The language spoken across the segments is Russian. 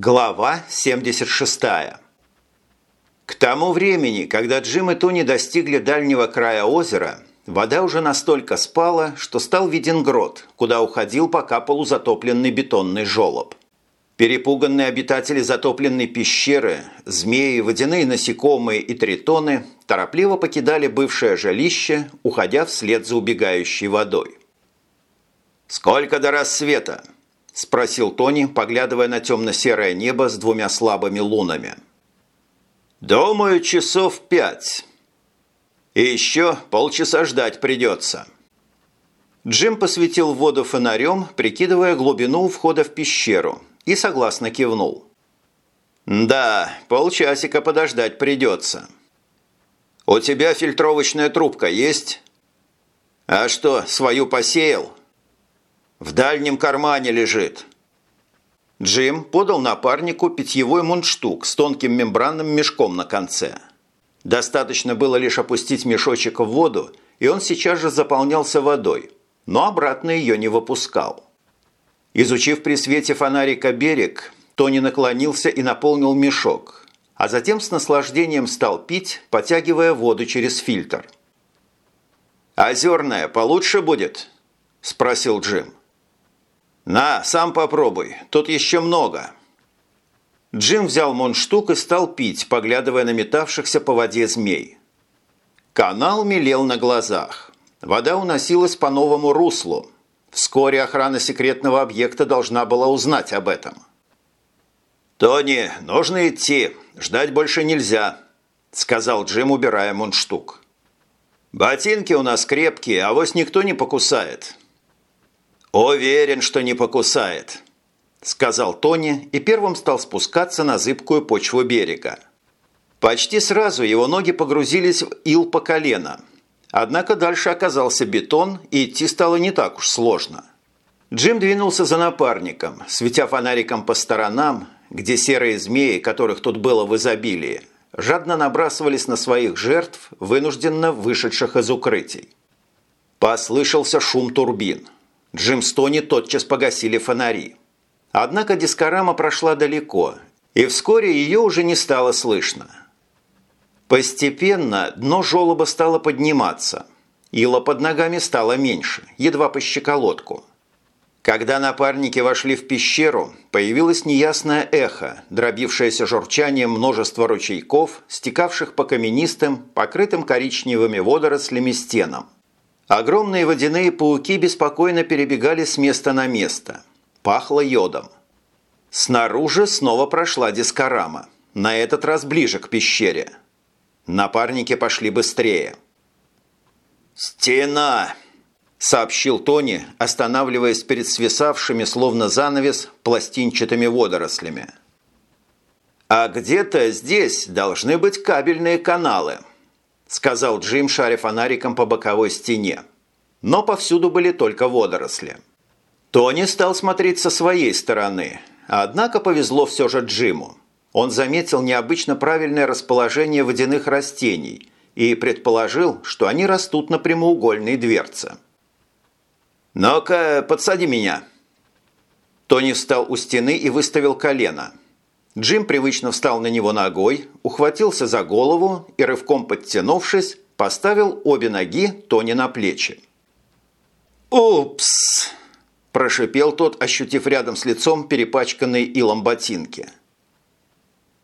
Глава 76. К тому времени, когда Джим и Тони достигли дальнего края озера, вода уже настолько спала, что стал виден грот, куда уходил пока полузатопленный бетонный желоб. Перепуганные обитатели затопленной пещеры, змеи, водяные насекомые и тритоны торопливо покидали бывшее жилище, уходя вслед за убегающей водой. «Сколько до рассвета?» – спросил Тони, поглядывая на темно-серое небо с двумя слабыми лунами. «Думаю, часов пять. И еще полчаса ждать придется». Джим посветил воду фонарем, прикидывая глубину входа в пещеру, и согласно кивнул. «Да, полчасика подождать придется». «У тебя фильтровочная трубка есть?» «А что, свою посеял?» В дальнем кармане лежит». Джим подал напарнику питьевой мундштук с тонким мембранным мешком на конце. Достаточно было лишь опустить мешочек в воду, и он сейчас же заполнялся водой, но обратно ее не выпускал. Изучив при свете фонарика берег, Тони наклонился и наполнил мешок, а затем с наслаждением стал пить, потягивая воду через фильтр. «Озерная получше будет?» – спросил Джим. «На, сам попробуй, тут еще много». Джим взял мундштук и стал пить, поглядывая на метавшихся по воде змей. Канал мелел на глазах. Вода уносилась по новому руслу. Вскоре охрана секретного объекта должна была узнать об этом. «Тони, нужно идти. Ждать больше нельзя», – сказал Джим, убирая мундштук. «Ботинки у нас крепкие, а вось никто не покусает. «Уверен, что не покусает», – сказал Тони и первым стал спускаться на зыбкую почву берега. Почти сразу его ноги погрузились в ил по колено. Однако дальше оказался бетон, и идти стало не так уж сложно. Джим двинулся за напарником, светя фонариком по сторонам, где серые змеи, которых тут было в изобилии, жадно набрасывались на своих жертв, вынужденно вышедших из укрытий. Послышался шум турбин – Джим Стони тотчас погасили фонари. Однако дискорама прошла далеко, и вскоре ее уже не стало слышно. Постепенно дно желоба стало подниматься. Ила под ногами стало меньше, едва по щеколотку. Когда напарники вошли в пещеру, появилось неясное эхо, дробившееся журчанием множества ручейков, стекавших по каменистым, покрытым коричневыми водорослями стенам. Огромные водяные пауки беспокойно перебегали с места на место. Пахло йодом. Снаружи снова прошла дискорама, на этот раз ближе к пещере. Напарники пошли быстрее. «Стена!» – сообщил Тони, останавливаясь перед свисавшими, словно занавес, пластинчатыми водорослями. «А где-то здесь должны быть кабельные каналы», сказал Джим, шаря фонариком по боковой стене. Но повсюду были только водоросли. Тони стал смотреть со своей стороны, однако повезло все же Джиму. Он заметил необычно правильное расположение водяных растений и предположил, что они растут на прямоугольной дверце. «Ну-ка, подсади меня!» Тони встал у стены и выставил колено – Джим привычно встал на него ногой, ухватился за голову и, рывком подтянувшись, поставил обе ноги Тони на плечи. «Упс!» – прошипел тот, ощутив рядом с лицом перепачканные илом ботинки.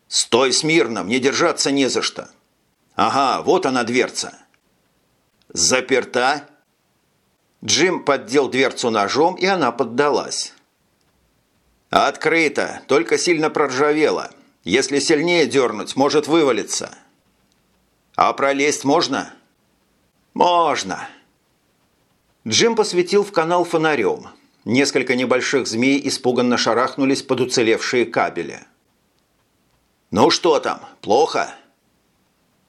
«Стой смирно, мне держаться не за что!» «Ага, вот она дверца!» «Заперта?» Джим поддел дверцу ножом, и она поддалась. «Открыто, только сильно проржавело. Если сильнее дернуть, может вывалиться». «А пролезть можно?» «Можно». Джим посветил в канал фонарем. Несколько небольших змей испуганно шарахнулись под уцелевшие кабели. «Ну что там, плохо?»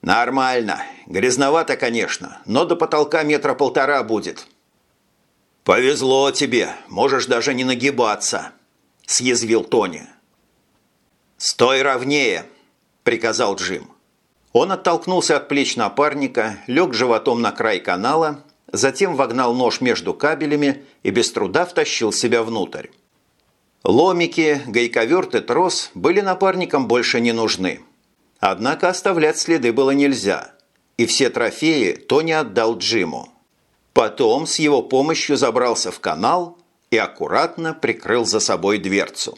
«Нормально. Грязновато, конечно, но до потолка метра полтора будет». «Повезло тебе, можешь даже не нагибаться». – съязвил Тони. «Стой ровнее!» – приказал Джим. Он оттолкнулся от плеч напарника, лег животом на край канала, затем вогнал нож между кабелями и без труда втащил себя внутрь. Ломики, гайковерт и трос были напарникам больше не нужны. Однако оставлять следы было нельзя, и все трофеи Тони отдал Джиму. Потом с его помощью забрался в канал и аккуратно прикрыл за собой дверцу.